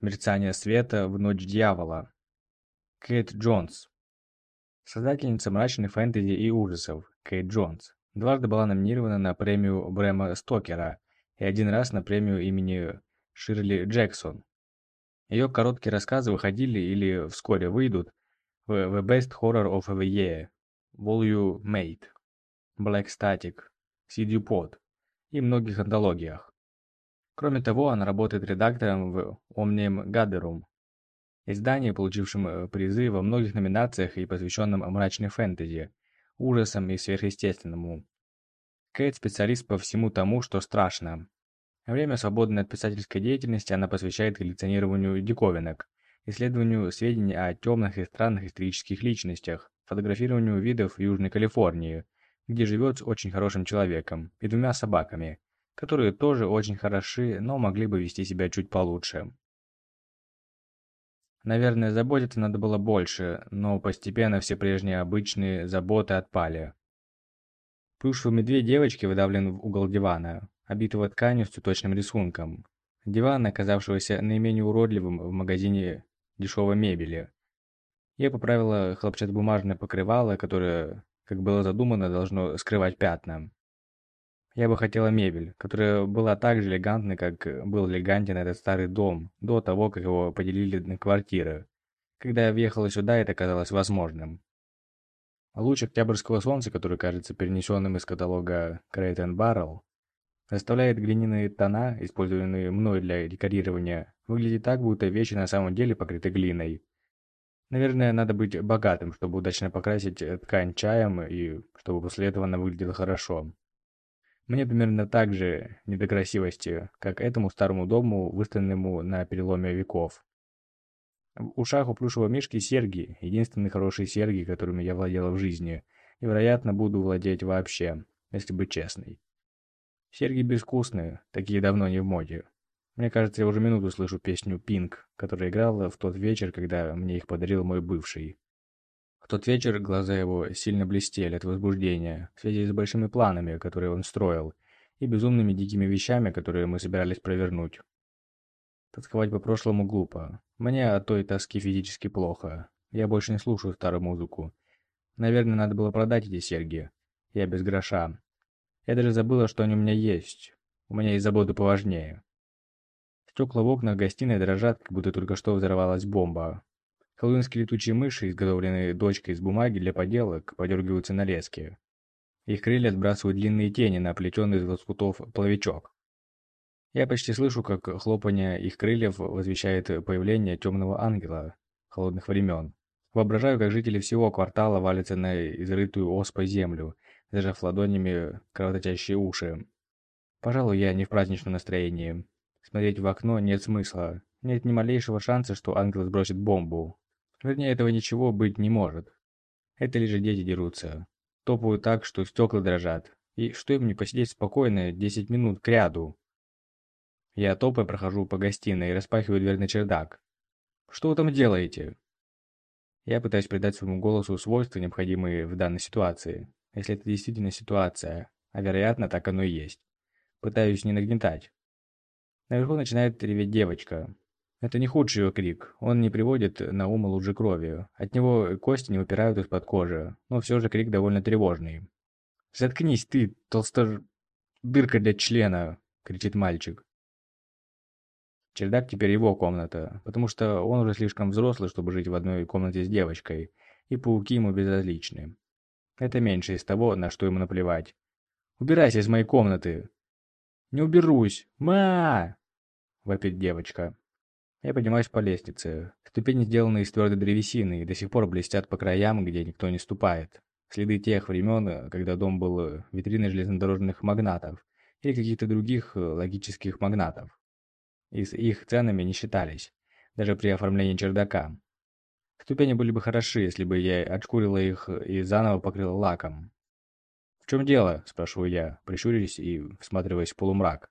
Мерцание света в ночь дьявола. Кейт Джонс. Создательница мрачных фэнтези и ужасов, Кейт Джонс, дважды была номинирована на премию Брэма Стокера и один раз на премию имени Ширли Джексон. Ее короткие рассказы выходили или вскоре выйдут в The Best Horror of the Year, Volume Made, Black Static, CD Pod и многих антологиях. Кроме того, она работает редактором в Omnium Gatherum, издании, получившем э, призы во многих номинациях и посвященном мрачной фэнтези, ужасам и сверхъестественному. Кейт – специалист по всему тому, что страшно. Время, свободное от писательской деятельности, она посвящает коллекционированию диковинок, исследованию сведений о темных и странных исторических личностях, фотографированию видов Южной Калифорнии, где живет с очень хорошим человеком и двумя собаками, которые тоже очень хороши, но могли бы вести себя чуть получше. Наверное, заботиться надо было больше, но постепенно все прежние обычные заботы отпали. Плюшевый медведь девочки выдавлен в угол дивана, обитого тканью с цветочным рисунком. Диван, оказавшегося наименее уродливым в магазине дешевой мебели. Я поправила хлопчатобумажное покрывало, которое, как было задумано, должно скрывать пятна. Я бы хотела мебель, которая была так же элегантной, как был элегантен этот старый дом, до того, как его поделили на квартиры. Когда я въехала сюда, это казалось возможным. Луч октябрьского солнца, который кажется перенесенным из каталога Crate and Barrel, заставляет глиняные тона, использованные мной для декорирования, выглядеть так, будто вещи на самом деле покрыты глиной. Наверное, надо быть богатым, чтобы удачно покрасить ткань чаем и чтобы после этого она выглядела хорошо. Мне примерно так же не до красивости, как этому старому дому, выставленному на переломе веков. В ушах у плюшевого мишки серьги, единственные хорошие серьги, которыми я владела в жизни, и, вероятно, буду владеть вообще, если быть честной. Серьги безвкусные, такие давно не в моде. Мне кажется, я уже минуту слышу песню «Пинк», которая играла в тот вечер, когда мне их подарил мой бывший. Тот вечер глаза его сильно блестели от возбуждения, в связи с большими планами, которые он строил, и безумными дикими вещами, которые мы собирались провернуть. Тосковать по прошлому глупо. Мне от той тоски физически плохо. Я больше не слушаю старую музыку. Наверное, надо было продать эти серьги. Я без гроша. Я даже забыла, что они у меня есть. У меня есть заботы поважнее. Стекла в окнах гостиной дрожат, как будто только что взорвалась бомба. Хэллоуинские летучие мыши, изготовленные дочкой из бумаги для поделок, подергиваются на леске. Их крылья отбрасывают длинные тени на плетеный из лоскутов половичок. Я почти слышу, как хлопанье их крыльев возвещает появление темного ангела холодных времен. Воображаю, как жители всего квартала валятся на изрытую оспой землю, зажав ладонями кровоточащие уши. Пожалуй, я не в праздничном настроении. Смотреть в окно нет смысла. Нет ни малейшего шанса, что ангел сбросит бомбу. Вернее, этого ничего быть не может. Это лишь дети дерутся. Топают так, что стекла дрожат. И что им не посидеть спокойно 10 минут к ряду? Я топая прохожу по гостиной и распахиваю дверь на чердак. Что вы там делаете? Я пытаюсь придать своему голосу свойства, необходимые в данной ситуации. Если это действительно ситуация, а вероятно, так оно и есть. Пытаюсь не нагнетать. Наверху начинает реветь девочка. Это не худший его крик, он не приводит на ум лужи крови. От него кости не выпирают из-под кожи, но все же крик довольно тревожный. «Заткнись ты, толстож... дырка для члена!» — кричит мальчик. Чердак теперь его комната, потому что он уже слишком взрослый, чтобы жить в одной комнате с девочкой, и пауки ему безразличны. Это меньше из того, на что ему наплевать. «Убирайся из моей комнаты!» «Не уберусь! Ма!» — вопит девочка. Я поднимаюсь по лестнице. Ступени сделаны из твердой древесины и до сих пор блестят по краям, где никто не ступает. Следы тех времен, когда дом был витриной железнодорожных магнатов или каких-то других э, логических магнатов. И с их ценами не считались, даже при оформлении чердака. Ступени были бы хороши, если бы я отшкурила их и заново покрыла лаком. «В чем дело?» – спрашиваю я, прищурясь и всматриваясь в полумрак.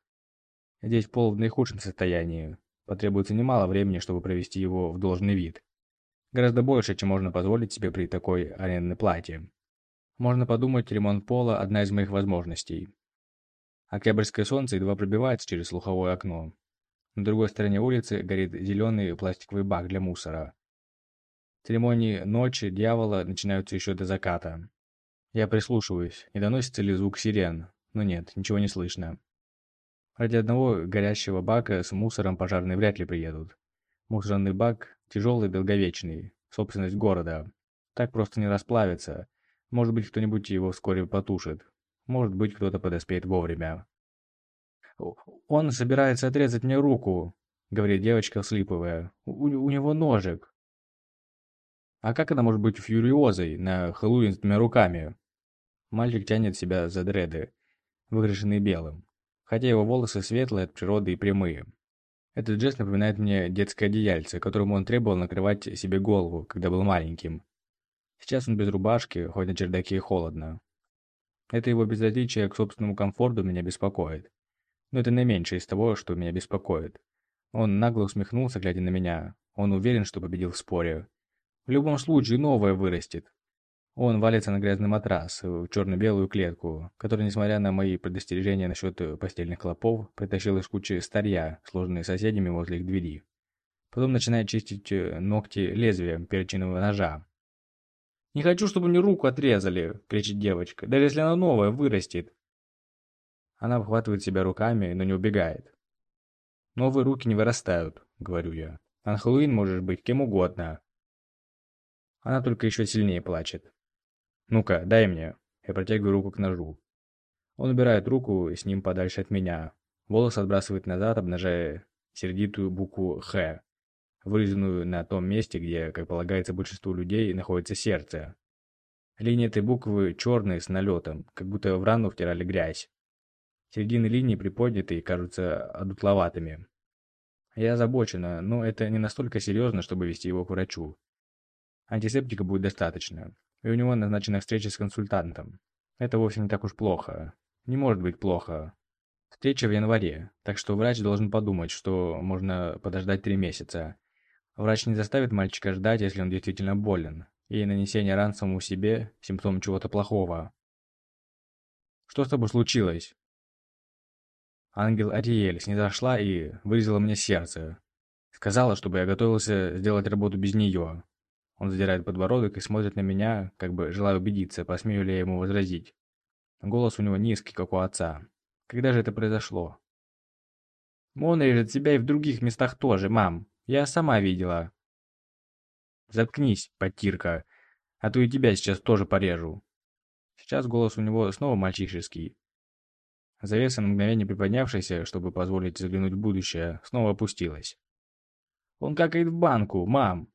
Здесь пол в наихудшем состоянии, Потребуется немало времени, чтобы провести его в должный вид. Гораздо больше, чем можно позволить себе при такой арендной плате. Можно подумать, ремонт пола – одна из моих возможностей. Октябрьское солнце едва пробивается через слуховое окно. На другой стороне улицы горит зеленый пластиковый бак для мусора. Церемонии ночи дьявола начинаются еще до заката. Я прислушиваюсь, не доносится ли звук сирен, но нет, ничего не слышно. Ради одного горящего бака с мусором пожарные вряд ли приедут. Мусорный бак тяжелый, долговечный, собственность города. Так просто не расплавится. Может быть, кто-нибудь его вскоре потушит. Может быть, кто-то подоспеет вовремя. «Он собирается отрезать мне руку», — говорит девочка, слипывая. У, «У него ножик». «А как она может быть фьюриозой на Хэллоуин с двумя руками?» Мальчик тянет себя за дреды, выкрашенные белым, хотя его волосы светлые от природы и прямые. Этот жест напоминает мне детское одеяльце, которому он требовал накрывать себе голову, когда был маленьким. Сейчас он без рубашки, хоть на чердаке и холодно. Это его безразличие к собственному комфорту меня беспокоит. Но это наименьшее из того, что меня беспокоит. Он нагло усмехнулся, глядя на меня. Он уверен, что победил в споре. В любом случае, новое вырастет. Он валится на грязный матрас, в черно-белую клетку, который, несмотря на мои предостережения насчет постельных клопов, притащил из кучи старья, сложенные соседями возле их двери. Потом начинает чистить э, ногти лезвием перочинного ножа. «Не хочу, чтобы мне руку отрезали!» – кричит девочка. «Даже если она новая, вырастет!» Она обхватывает себя руками, но не убегает. «Новые руки не вырастают», — говорю я. «На Хэллоуин можешь быть кем угодно». Она только еще сильнее плачет. «Ну-ка, дай мне». Я протягиваю руку к ножу. Он убирает руку с ним подальше от меня. Волос отбрасывает назад, обнажая сердитую букву «Х», вырезанную на том месте, где, как полагается большинству людей, находится сердце. Линии этой буквы черные с налетом, как будто в рану втирали грязь. Середины линии приподняты и кажутся одутловатыми. Я озабочена, но это не настолько серьезно, чтобы вести его к врачу. Антисептика будет достаточно, и у него назначена встреча с консультантом. Это вовсе не так уж плохо. Не может быть плохо. Встреча в январе, так что врач должен подумать, что можно подождать три месяца. Врач не заставит мальчика ждать, если он действительно болен, и нанесение ран самому себе – симптом чего-то плохого. «Что с тобой случилось?» Ангел Ариэль снизошла и вырезала мне сердце. Сказала, чтобы я готовился сделать работу без нее. Он задирает подбородок и смотрит на меня, как бы желая убедиться, посмею ли я ему возразить. Голос у него низкий, как у отца. Когда же это произошло? Он режет себя и в других местах тоже, мам. Я сама видела. Заткнись, потирка, а то и тебя сейчас тоже порежу. Сейчас голос у него снова мальчишеский. Завеса, на мгновение приподнявшаяся, чтобы позволить заглянуть в будущее, снова опустилась. «Он какает в банку, мам!»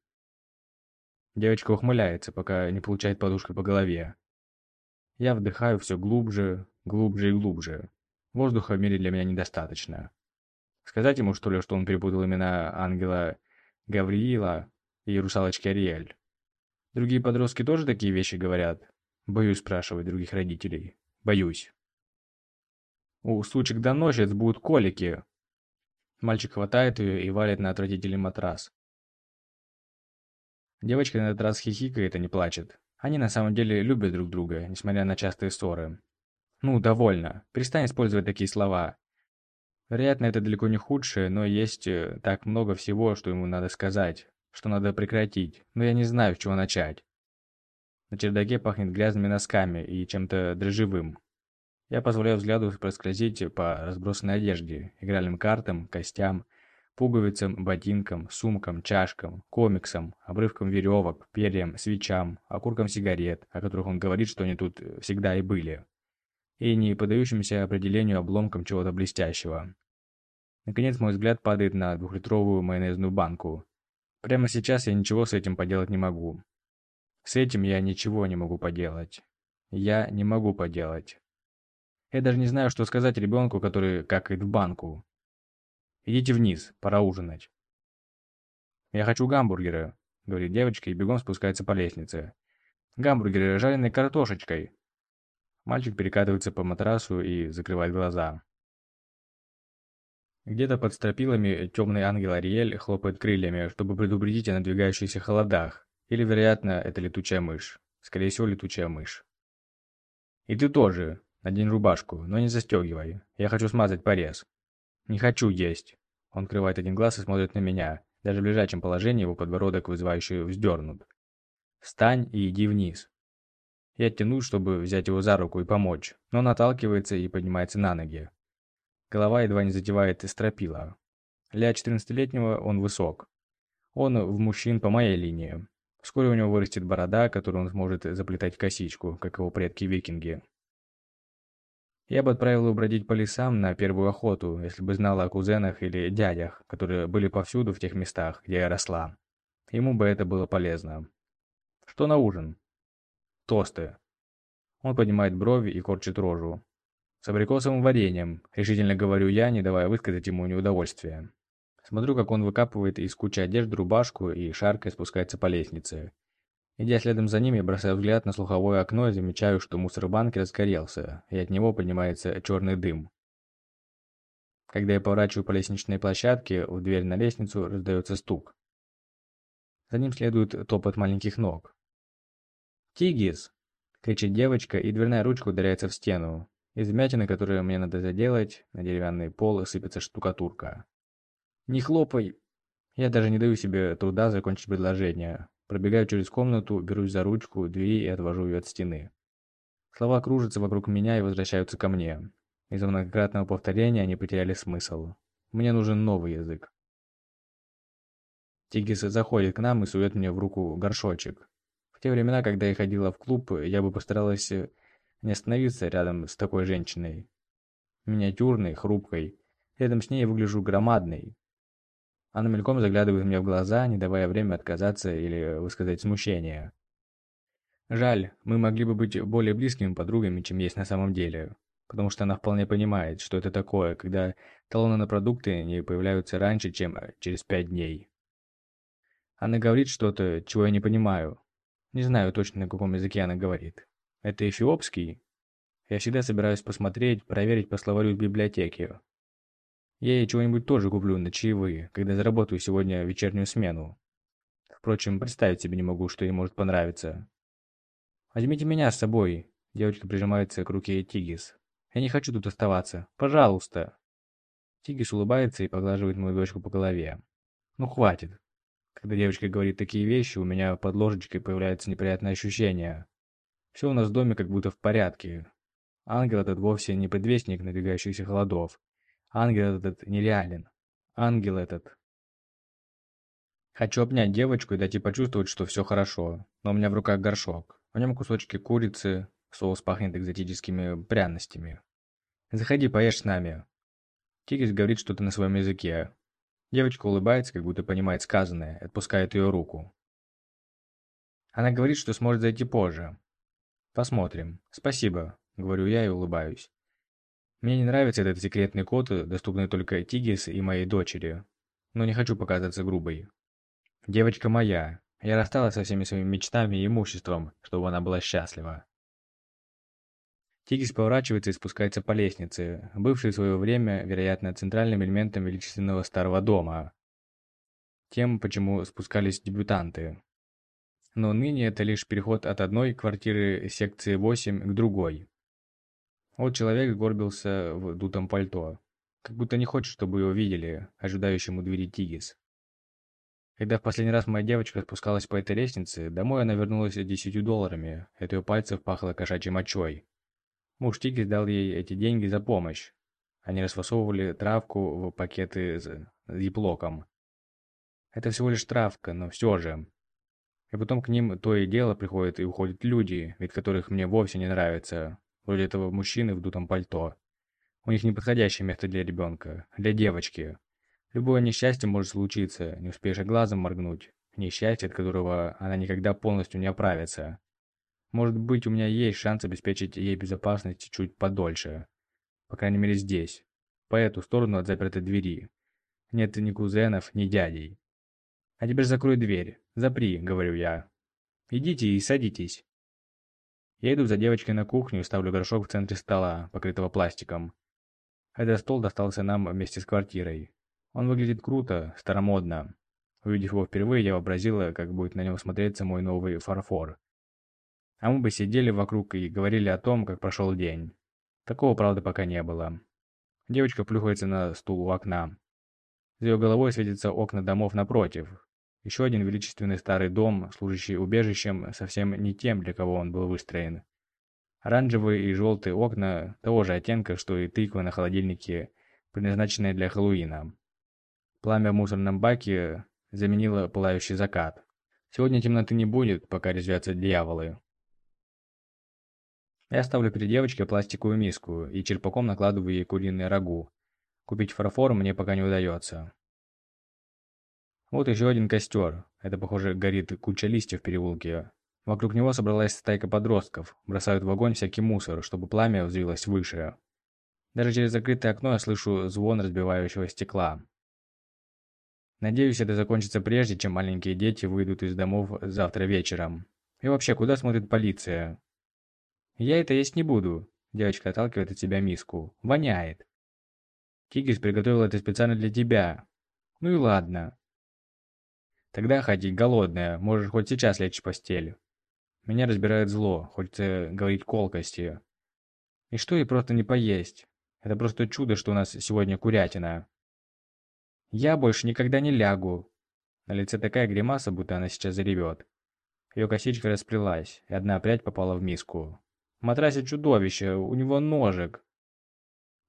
Девочка ухмыляется, пока не получает подушкой по голове. Я вдыхаю все глубже, глубже и глубже. Воздуха в мире для меня недостаточно. Сказать ему, что ли, что он перепутал имена ангела Гавриила и русалочки Ариэль? Другие подростки тоже такие вещи говорят? Боюсь спрашивать других родителей. Боюсь. У сучек-доносец будут колики. Мальчик хватает ее и валит на отвратительный матрас. Девочка на этот раз хихикает, а не плачет. Они на самом деле любят друг друга, несмотря на частые ссоры. Ну, довольно. Перестань использовать такие слова. Вероятно, это далеко не худшее, но есть э, так много всего, что ему надо сказать, что надо прекратить, но я не знаю, с чего начать. На чердаке пахнет грязными носками и чем-то дрожжевым. Я позволяю взгляду проскользить по разбросанной одежде, игральным картам, костям, пуговицам, ботинкам, сумкам, чашкам, комиксам, обрывкам веревок, перьям, свечам, окуркам сигарет, о которых он говорит, что они тут всегда и были, и не поддающимся определению обломкам чего-то блестящего. Наконец мой взгляд падает на двухлитровую майонезную банку. Прямо сейчас я ничего с этим поделать не могу. С этим я ничего не могу поделать. Я не могу поделать. Я даже не знаю, что сказать ребенку, который какает в банку. Идите вниз, пора ужинать. Я хочу гамбургеры, говорит девочка и бегом спускается по лестнице. Гамбургеры жареной картошечкой. Мальчик перекатывается по матрасу и закрывает глаза. Где-то под стропилами темный ангел Ариэль хлопает крыльями, чтобы предупредить о надвигающихся холодах. Или, вероятно, это летучая мышь. Скорее всего, летучая мышь. «И ты тоже», Надень рубашку, но не застегивай. Я хочу смазать порез. Не хочу есть. Он открывает один глаз и смотрит на меня. Даже в лежачем положении его подбородок вызывающе вздернут. «Встань и иди вниз». Я тянусь, чтобы взять его за руку и помочь, но он отталкивается и поднимается на ноги. Голова едва не затевает стропила. Для 14-летнего он высок. Он в мужчин по моей линии. Вскоре у него вырастет борода, которую он сможет заплетать в косичку, как его предки-викинги. Я бы отправил его бродить по лесам на первую охоту, если бы знала о кузенах или дядях, которые были повсюду в тех местах, где я росла. Ему бы это было полезно. Что на ужин? Тосты. Он поднимает брови и корчит рожу. С абрикосовым вареньем, решительно говорю я, не давая высказать ему неудовольствие. Смотрю, как он выкапывает из кучи одежды рубашку и шаркой спускается по лестнице. Идя следом за ними, бросаю взгляд на слуховое окно и замечаю, что мусор-банк разгорелся, и от него поднимается черный дым. Когда я поворачиваю по лестничной площадке, в дверь на лестницу раздается стук. За ним следует топот маленьких ног. «Тигис!» — кричит девочка, и дверная ручка ударяется в стену. Из вмятины, которые мне надо заделать, на деревянный пол сыпется штукатурка. «Не хлопай!» Я даже не даю себе труда закончить предложение. Пробегаю через комнату, берусь за ручку двери и отвожу ее от стены. Слова кружатся вокруг меня и возвращаются ко мне. Из-за многократного повторения они потеряли смысл. Мне нужен новый язык. Тигис заходит к нам и сует мне в руку горшочек. В те времена, когда я ходила в клуб, я бы постаралась не остановиться рядом с такой женщиной. Миниатюрной, хрупкой. Рядом с ней я выгляжу громадной, она мельком заглядывает мне в глаза, не давая время отказаться или высказать смущение. Жаль, мы могли бы быть более близкими подругами, чем есть на самом деле. Потому что она вполне понимает, что это такое, когда талоны на продукты не появляются раньше, чем через пять дней. Она говорит что-то, чего я не понимаю. Не знаю точно, на каком языке она говорит. Это эфиопский? Я всегда собираюсь посмотреть, проверить по словарю в библиотеке. Я ей чего-нибудь тоже куплю на чаевые, когда заработаю сегодня вечернюю смену. Впрочем, представить себе не могу, что ей может понравиться. «Возьмите меня с собой», — девочка прижимается к руке Тигис. «Я не хочу тут оставаться. Пожалуйста». Тигис улыбается и поглаживает мою дочку по голове. «Ну, хватит». Когда девочка говорит такие вещи, у меня под ложечкой появляется неприятное ощущение. Все у нас в доме как будто в порядке. Ангел этот вовсе не предвестник надвигающихся холодов. Ангел этот нереален. Ангел этот. Хочу обнять девочку и дать ей почувствовать, что все хорошо. Но у меня в руках горшок. В нем кусочки курицы, соус пахнет экзотическими пряностями. Заходи, поешь с нами. Тигрис говорит что-то на своем языке. Девочка улыбается, как будто понимает сказанное, отпускает ее руку. Она говорит, что сможет зайти позже. Посмотрим. Спасибо, говорю я и улыбаюсь. Мне не нравится этот секретный код, доступный только Тигис и моей дочери. Но не хочу показаться грубой. Девочка моя. Я рассталась со всеми своими мечтами и имуществом, чтобы она была счастлива. Тигис поворачивается и спускается по лестнице, бывшей в свое время, вероятно, центральным элементом величественного старого дома. Тем, почему спускались дебютанты. Но ныне это лишь переход от одной квартиры секции 8 к другой. Вот человек сгорбился в дутом пальто, как будто не хочет, чтобы его видели, ожидающему двери Тигис. Когда в последний раз моя девочка спускалась по этой лестнице, домой она вернулась с десятью долларами, от ее пальцев пахло кошачьей мочой. Муж Тигис дал ей эти деньги за помощь. Они расфасовывали травку в пакеты с зиплоком. Это всего лишь травка, но все же. И потом к ним то и дело приходят и уходят люди, ведь которых мне вовсе не нравится, вроде этого мужчины в дутом пальто. У них неподходящее место для ребенка, для девочки. Любое несчастье может случиться, не успеешь глазом моргнуть. Несчастье, от которого она никогда полностью не оправится. Может быть, у меня есть шанс обеспечить ей безопасность чуть подольше. По крайней мере здесь. По эту сторону от запертой двери. Нет ни кузенов, ни дядей. А теперь закрой дверь. Запри, говорю я. Идите и садитесь. Я иду за девочкой на кухню и ставлю горшок в центре стола, покрытого пластиком. Этот стол достался нам вместе с квартирой. Он выглядит круто, старомодно. Увидев его впервые, я вообразила, как будет на нем смотреться мой новый фарфор. А мы бы сидели вокруг и говорили о том, как прошел день. Такого, правда, пока не было. Девочка плюхается на стул у окна. За ее головой светятся окна домов напротив. Еще один величественный старый дом, служащий убежищем совсем не тем, для кого он был выстроен. Оранжевые и желтые окна того же оттенка, что и тыква на холодильнике, предназначенные для Хэллоуина. Пламя в мусорном баке заменило пылающий закат. Сегодня темноты не будет, пока резвятся дьяволы. Я ставлю перед девочкой пластиковую миску и черпаком накладываю ей куриное рагу. Купить фарфор мне пока не удается. Вот еще один костер. Это, похоже, горит куча листьев в переулке. Вокруг него собралась стайка подростков, бросают в огонь всякий мусор, чтобы пламя взвилось выше. Даже через закрытое окно я слышу звон разбивающего стекла. Надеюсь, это закончится прежде, чем маленькие дети выйдут из домов завтра вечером. И вообще, куда смотрит полиция? Я это есть не буду. Девочка отталкивает от себя миску. Воняет. Тигрис приготовил это специально для тебя. Ну и ладно. Тогда ходи, голодная, можешь хоть сейчас лечь в постель. Меня разбирает зло, хочется говорить колкости. И что и просто не поесть. Это просто чудо, что у нас сегодня курятина. Я больше никогда не лягу. На лице такая гримаса, будто она сейчас заревет. Ее косичка расплелась, и одна прядь попала в миску. В матрасе чудовище, у него ножик.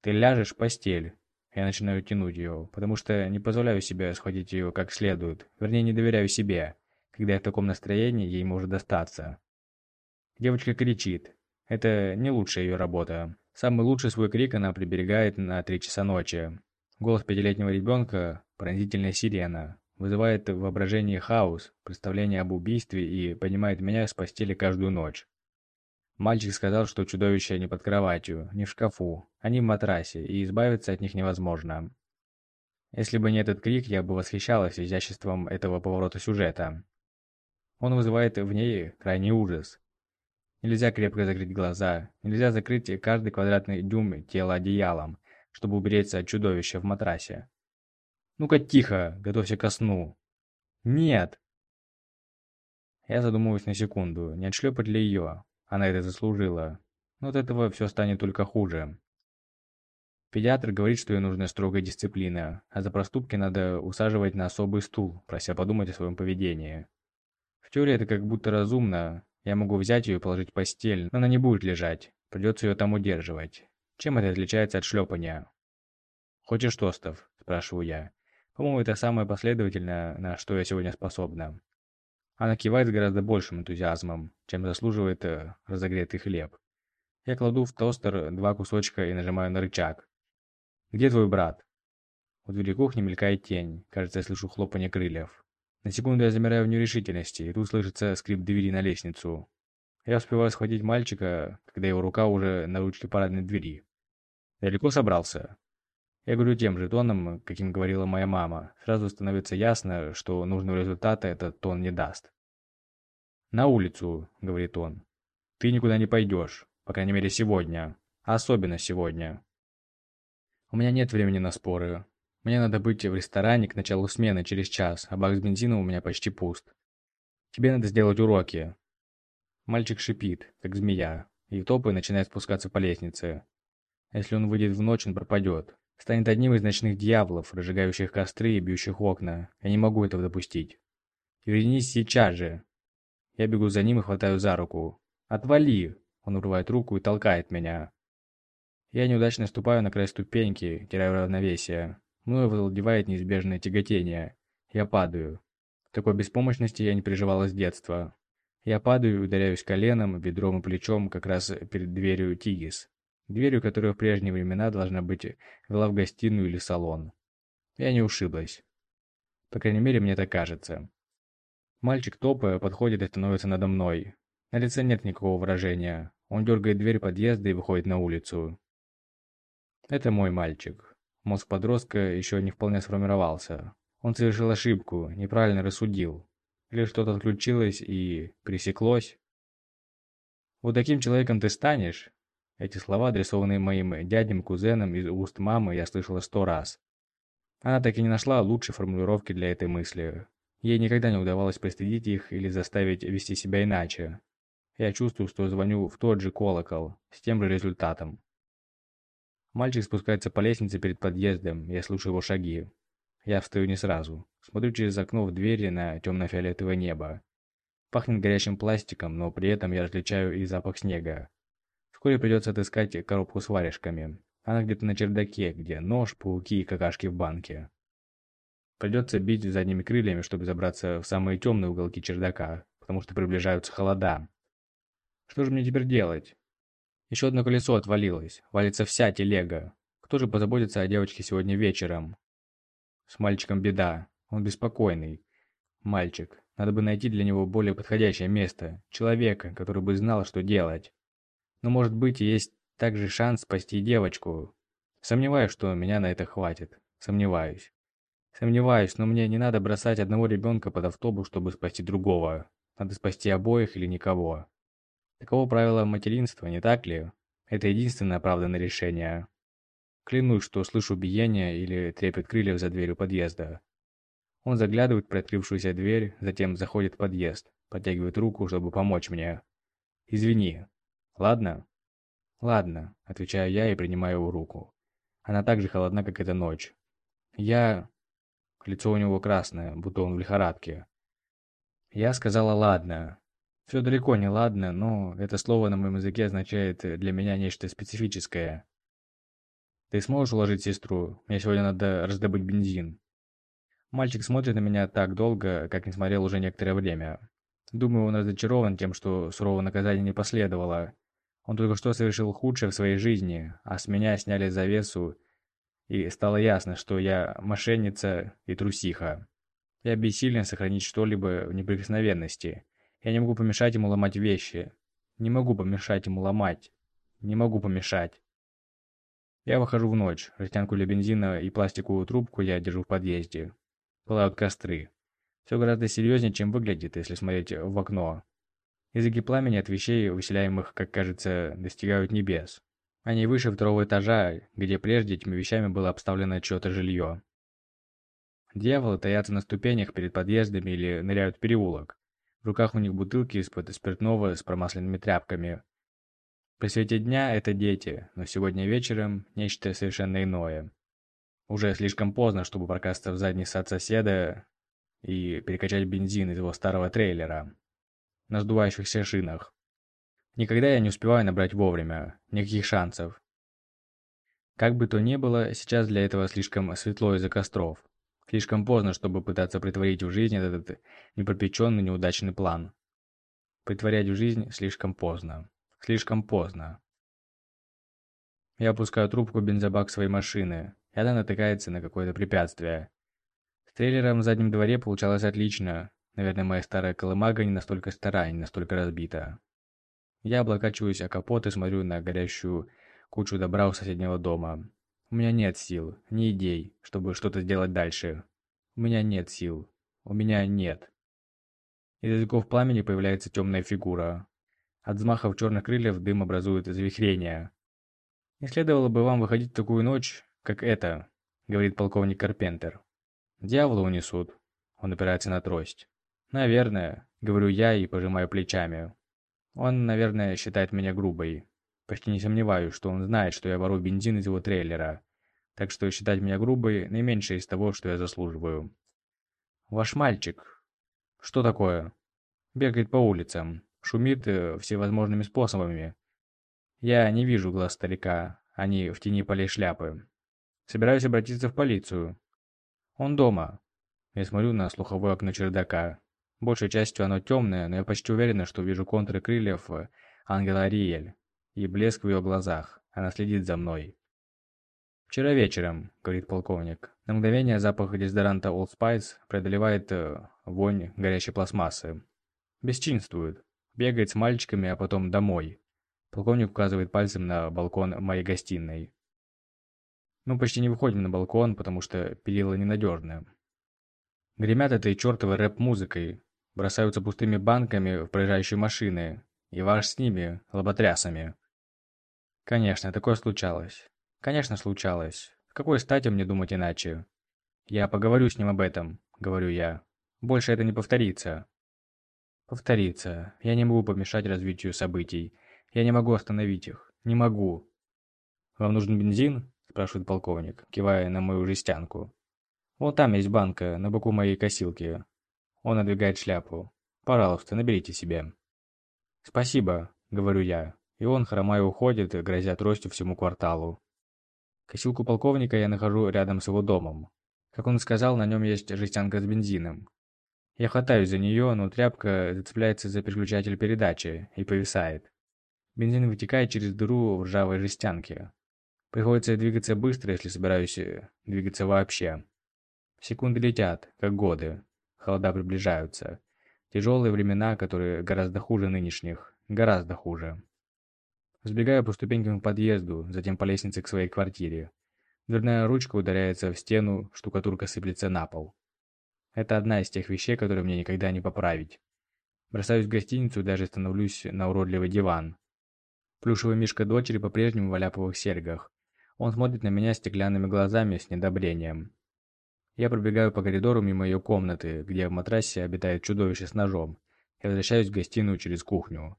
Ты ляжешь в постель. Я начинаю тянуть ее, потому что не позволяю себе схватить ее как следует. Вернее, не доверяю себе. Когда я в таком настроении, ей может достаться. Девочка кричит. Это не лучшая ее работа. Самый лучший свой крик она приберегает на три часа ночи. Голос пятилетнего ребенка – пронзительная сирена. Вызывает в воображении хаос, представление об убийстве и поднимает меня с постели каждую ночь. Мальчик сказал, что чудовища не под кроватью, не в шкафу, они в матрасе, и избавиться от них невозможно. Если бы не этот крик, я бы восхищалась изяществом этого поворота сюжета. Он вызывает в ней крайний ужас. Нельзя крепко закрыть глаза, нельзя закрыть каждый квадратный дюйм тела одеялом, чтобы уберечься от чудовища в матрасе. Ну-ка тихо, готовься ко сну. Нет! Я задумываюсь на секунду, не отшлепать ли ее. Она это заслужила. Но от этого все станет только хуже. Педиатр говорит, что ей нужна строгая дисциплина, а за проступки надо усаживать на особый стул, прося подумать о своем поведении. В теории это как будто разумно, я могу взять ее и положить в постель, но она не будет лежать. Придется ее там удерживать. Чем это отличается от шлепания? «Хочешь тостов?» – спрашиваю я. По-моему, это самое последовательное, на что я сегодня способна. Она кивает с гораздо большим энтузиазмом, чем заслуживает э, разогретый хлеб. Я кладу в тостер два кусочка и нажимаю на рычаг. «Где твой брат?» У двери кухни мелькает тень. Кажется, я слышу хлопанье крыльев. На секунду я замираю в нерешительности, и тут слышится скрип двери на лестницу. Я успеваю схватить мальчика, когда его рука уже на ручке парадной двери. Далеко собрался? Я говорю тем же тоном, каким говорила моя мама. Сразу становится ясно, что нужного результата этот тон не даст. «На улицу», — говорит он. «Ты никуда не пойдешь, по крайней мере сегодня. особенно сегодня». У меня нет времени на споры. Мне надо быть в ресторане к началу смены через час, а бак с бензином у меня почти пуст. Тебе надо сделать уроки. Мальчик шипит, как змея, и топы начинает спускаться по лестнице. Если он выйдет в ночь, он пропадет. Станет одним из ночных дьяволов, разжигающих костры и бьющих окна. Я не могу этого допустить. Вернись сейчас же. Я бегу за ним и хватаю за руку. «Отвали!» Он урывает руку и толкает меня. Я неудачно ступаю на край ступеньки, теряю равновесие. Мною овладевает неизбежное тяготение. Я падаю. Такой беспомощности я не переживала с детства. Я падаю и ударяюсь коленом, бедром и плечом как раз перед дверью Тигис. Дверью, которая в прежние времена должна быть вела в гостиную или салон. Я не ушиблась. По крайней мере, мне так кажется. Мальчик топая подходит и становится надо мной. На лице нет никакого выражения. Он дергает дверь подъезда и выходит на улицу. Это мой мальчик. Мозг подростка еще не вполне сформировался. Он совершил ошибку, неправильно рассудил. Или что-то отключилось и пресеклось. Вот таким человеком ты станешь? Эти слова, адресованные моим дядям, кузенам из уст мамы, я слышала сто раз. Она так и не нашла лучшей формулировки для этой мысли. Ей никогда не удавалось пристыдить их или заставить вести себя иначе. Я чувствую, что звоню в тот же колокол, с тем же результатом. Мальчик спускается по лестнице перед подъездом, я слушаю его шаги. Я встаю не сразу. Смотрю через окно в двери на темно-фиолетовое небо. Пахнет горячим пластиком, но при этом я различаю и запах снега. Вскоре придется отыскать коробку с варежками. Она где-то на чердаке, где нож, пауки и какашки в банке. Придется бить задними крыльями, чтобы забраться в самые темные уголки чердака, потому что приближаются холода. Что же мне теперь делать? Еще одно колесо отвалилось. Валится вся телега. Кто же позаботится о девочке сегодня вечером? С мальчиком беда. Он беспокойный. Мальчик. Надо бы найти для него более подходящее место. Человека, который бы знал, что делать. Но может быть есть также шанс спасти девочку. Сомневаюсь, что меня на это хватит. Сомневаюсь. Сомневаюсь, но мне не надо бросать одного ребенка под автобус, чтобы спасти другого. Надо спасти обоих или никого. Таково правило материнства, не так ли? Это единственное оправданное решение. Клянусь, что слышу биение или трепет крыльев за дверью подъезда. Он заглядывает в приоткрывшуюся дверь, затем заходит в подъезд, протягивает руку, чтобы помочь мне. «Извини. Ладно?» «Ладно», — отвечаю я и принимаю его руку. Она так же холодна, как эта ночь. Я... Лицо у него красное, будто он в лихорадке. Я сказала «ладно». Все далеко не ладно, но это слово на моем языке означает для меня нечто специфическое. Ты сможешь уложить сестру? Мне сегодня надо раздобыть бензин. Мальчик смотрит на меня так долго, как не смотрел уже некоторое время. Думаю, он разочарован тем, что сурового наказания не последовало. Он только что совершил худшее в своей жизни, а с меня сняли завесу, и стало ясно, что я мошенница и трусиха. Я бессилен сохранить что-либо в неприкосновенности. Я не могу помешать ему ломать вещи. Не могу помешать ему ломать. Не могу помешать. Я выхожу в ночь. Жестянку для бензина и пластиковую трубку я держу в подъезде. Пылают костры. Все гораздо серьезнее, чем выглядит, если смотреть в окно. Языки пламени от вещей, выселяемых, как кажется, достигают небес. Они выше второго этажа, где прежде этими вещами было обставлено чье-то жилье. Дьяволы таятся на ступенях перед подъездами или ныряют в переулок. В руках у них бутылки из-под спиртного с промасленными тряпками. При свете дня это дети, но сегодня вечером нечто совершенно иное. Уже слишком поздно, чтобы прокасться в задний сад соседа и перекачать бензин из его старого трейлера на сдувающихся шинах. Никогда я не успеваю набрать вовремя, никаких шансов. Как бы то ни было, сейчас для этого слишком светло из-за костров. Слишком поздно, чтобы пытаться притворить в жизнь этот непропеченный неудачный план. Притворять в жизнь слишком поздно. Слишком поздно. Я опускаю трубку бензобак своей машины, и она натыкается на какое-то препятствие. С трейлером в заднем дворе получалось отлично. Наверное, моя старая колымага не настолько стара, не настолько разбита. Я облокачиваюсь о капот и смотрю на горящую кучу добра у соседнего дома. У меня нет сил, ни идей, чтобы что-то сделать дальше. У меня нет сил. У меня нет. Из языков пламени появляется темная фигура. От взмахов черных крыльев дым образует завихрение. «Не следовало бы вам выходить в такую ночь, как эта», — говорит полковник Карпентер. «Дьявола унесут». Он опирается на трость. «Наверное», — говорю я и пожимаю плечами. Он, наверное, считает меня грубой. Почти не сомневаюсь, что он знает, что я ворую бензин из его трейлера. Так что считать меня грубой – наименьшее из того, что я заслуживаю. «Ваш мальчик...» «Что такое?» «Бегает по улицам шумит э, всевозможными способами. Я не вижу глаз старика, они в тени полей шляпы. Собираюсь обратиться в полицию. Он дома. Я смотрю на слуховое окно чердака. Большей частью оно темное, но я почти уверена, что вижу контуры крыльев э, ангела Ариэль и блеск в ее глазах. Она следит за мной. «Вчера вечером», — говорит полковник. На мгновение запах дезодоранта Old Spice преодолевает э, вонь горящей пластмассы. Бесчинствует. Бегает с мальчиками, а потом домой. Полковник указывает пальцем на балкон моей гостиной. Мы почти не выходим на балкон, потому что перила ненадежные. Гремят этой чертовой рэп-музыкой, бросаются пустыми банками в проезжающие машины, и ваш с ними, лоботрясами. Конечно, такое случалось. Конечно, случалось. В какой стати мне думать иначе? Я поговорю с ним об этом, говорю я. Больше это не повторится повторится. Я не могу помешать развитию событий. Я не могу остановить их. Не могу. «Вам нужен бензин?» – спрашивает полковник, кивая на мою жестянку. Вон там есть банка, на боку моей косилки. Он отдвигает шляпу. Пожалуйста, наберите себе. Спасибо, говорю я. И он, хромая, уходит, грозя тростью всему кварталу. Косилку полковника я нахожу рядом с его домом. Как он сказал, на нем есть жестянка с бензином. Я хватаюсь за нее, но тряпка зацепляется за переключатель передачи и повисает. Бензин вытекает через дыру в ржавой жестянке. Приходится двигаться быстро, если собираюсь э, двигаться вообще. Секунды летят, как годы. Холода приближаются. Тяжелые времена, которые гораздо хуже нынешних. Гораздо хуже. Сбегаю по ступенькам к подъезду, затем по лестнице к своей квартире. Дверная ручка ударяется в стену, штукатурка сыплется на пол. Это одна из тех вещей, которые мне никогда не поправить. Бросаюсь в гостиницу и даже становлюсь на уродливый диван. Плюшевый мишка дочери по-прежнему в аляповых серьгах. Он смотрит на меня стеклянными глазами с недобрением. Я пробегаю по коридору мимо ее комнаты, где в матрасе обитает чудовище с ножом, и возвращаюсь в гостиную через кухню.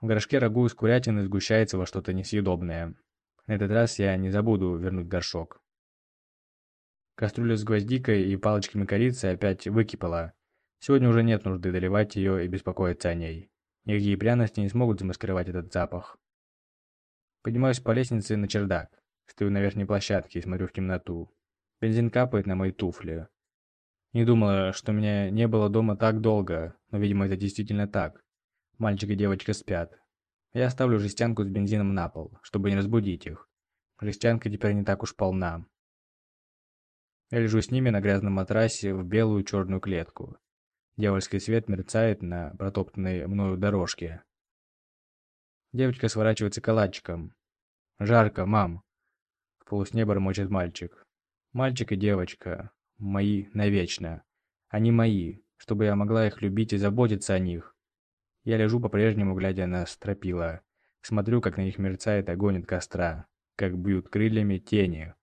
В горшке рагу из курятины сгущается во что-то несъедобное. На этот раз я не забуду вернуть горшок. Кастрюля с гвоздикой и палочками корицы опять выкипала. Сегодня уже нет нужды доливать ее и беспокоиться о ней. Никакие пряности не смогут замаскировать этот запах. Поднимаюсь по лестнице на чердак. Стою на верхней площадке и смотрю в темноту. Бензин капает на мои туфли. Не думала, что меня не было дома так долго, но, видимо, это действительно так. Мальчик и девочка спят. Я ставлю жестянку с бензином на пол, чтобы не разбудить их. Жестянка теперь не так уж полна. Я лежу с ними на грязном матрасе в белую черную клетку. Дьявольский свет мерцает на протоптанной мною дорожке. Девочка сворачивается калачиком. «Жарко, мам!» В полусне бормочет мальчик. Мальчик и девочка. Мои навечно. Они мои, чтобы я могла их любить и заботиться о них. Я лежу по-прежнему, глядя на стропила. Смотрю, как на них мерцает огонь от костра, как бьют крыльями тени.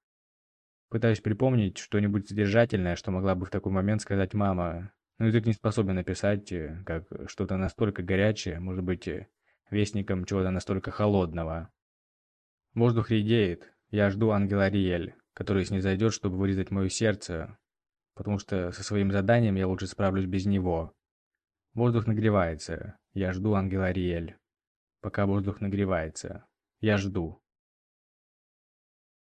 Пытаюсь припомнить что-нибудь содержательное, что могла бы в такой момент сказать мама, но язык не способен написать, э, как что-то настолько горячее, может быть, э, вестником чего-то настолько холодного. Воздух редеет. Я жду ангела Ариэль, который снизойдет, чтобы вырезать мое сердце, потому что со своим заданием я лучше справлюсь без него. Воздух нагревается. Я жду ангела Ариэль. Пока воздух нагревается. Я жду.